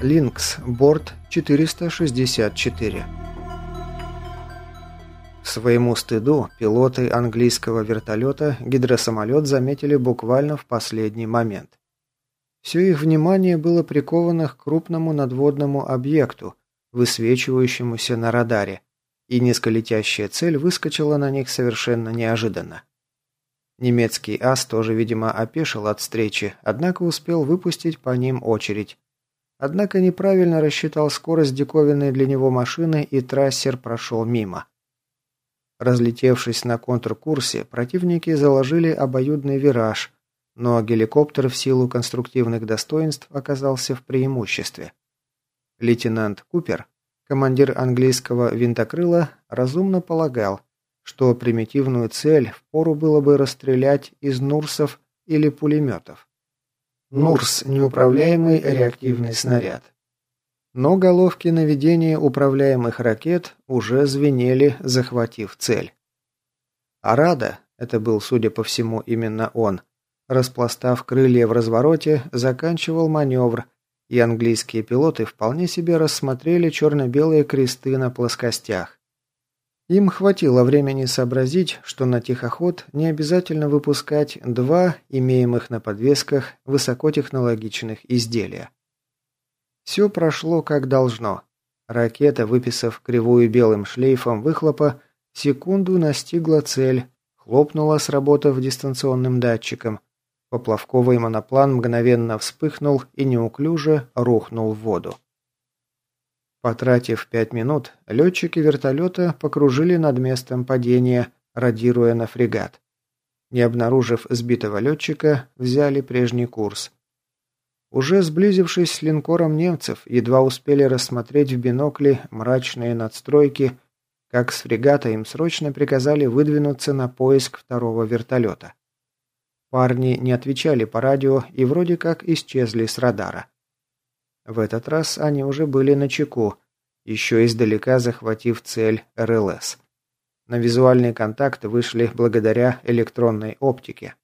Линкс, борт 464. К своему стыду, пилоты английского вертолета гидросамолет заметили буквально в последний момент. Все их внимание было приковано к крупному надводному объекту, высвечивающемуся на радаре, и низколетящая цель выскочила на них совершенно неожиданно. Немецкий ас тоже, видимо, опешил от встречи, однако успел выпустить по ним очередь. Однако неправильно рассчитал скорость диковинной для него машины, и трассер прошел мимо. Разлетевшись на контркурсе, противники заложили обоюдный вираж, но геликоптер в силу конструктивных достоинств оказался в преимуществе. Лейтенант Купер, командир английского винтокрыла, разумно полагал, что примитивную цель впору было бы расстрелять из Нурсов или пулеметов. Нурс – неуправляемый реактивный снаряд. Но головки наведения управляемых ракет уже звенели, захватив цель. Арада, это был, судя по всему, именно он, распластав крылья в развороте, заканчивал маневр, и английские пилоты вполне себе рассмотрели черно-белые кресты на плоскостях. Им хватило времени сообразить, что на тихоход не обязательно выпускать два имеемых на подвесках высокотехнологичных изделия. Все прошло как должно. Ракета, выписав кривую белым шлейфом выхлопа, секунду настигла цель, хлопнула, сработав дистанционным датчиком. Поплавковый моноплан мгновенно вспыхнул и неуклюже рухнул в воду. Потратив пять минут, летчики вертолета покружили над местом падения, радируя на фрегат. Не обнаружив сбитого летчика, взяли прежний курс. Уже сблизившись с линкором немцев, едва успели рассмотреть в бинокли мрачные надстройки, как с фрегата им срочно приказали выдвинуться на поиск второго вертолета. Парни не отвечали по радио и вроде как исчезли с радара. В этот раз они уже были на чеку, еще издалека захватив цель РЛС. На визуальный контакт вышли благодаря электронной оптике.